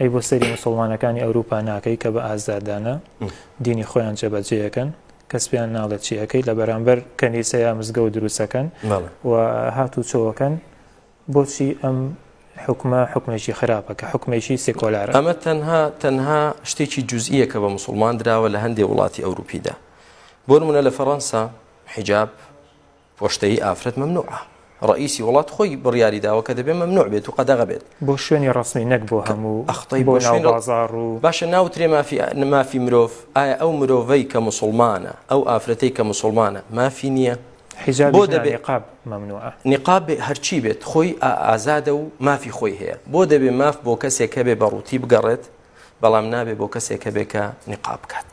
ئەی بۆ سەری مسلمانەکانی ئەوروپا ناکەی کە بە ئازادانە دینی خۆیان جێبەجێەکەن کەس پێیان ناڵێت چیەکەی لە بەرامبەر کەنیسەیە مزگە و دروستەکەن و هات و چۆەکەن بۆچی ئەم حکومە حکومێکی خراپە کە حکومێکی سێکۆلار ئەمە تەنها تەنها شتێکی جوزیە کە بە مسلمان دراوە لە هەندێک وڵاتی ئەوروپیدا بۆرمونە لە فەڕەنسا حیجاب پۆشتەیی ئافرەت مەمنوعە. ڕەئیسی وڵات خۆی بڕیاری داوە کە دەبێ مەمنوع بێت و قەدەغە بێت. بۆ شوێنی ڕەسمی نەک بۆ هەموو. ئەخطەی بۆ شوێنی. بۆ ناو بازاڕ و. باشە ناوترێ مافی مافی مرۆڤ؟ ئایا ئەو مرۆڤەی کە موسڵمانە، ئەو ئافرەتەی کە موسڵمانە مافی نییە؟ حیجابیش نا نیقاب مەمنوعە. نیقاب بێ هەرچی بێت خۆی ئا ئازادە و مافی خۆی هەیە. بۆ دەبێ ماف بۆ کەسێک هەبێ بە ڕووتی بگەڕێت، بەڵام نابێ بۆ کەسێک هەبێ کە نیقاب بکات.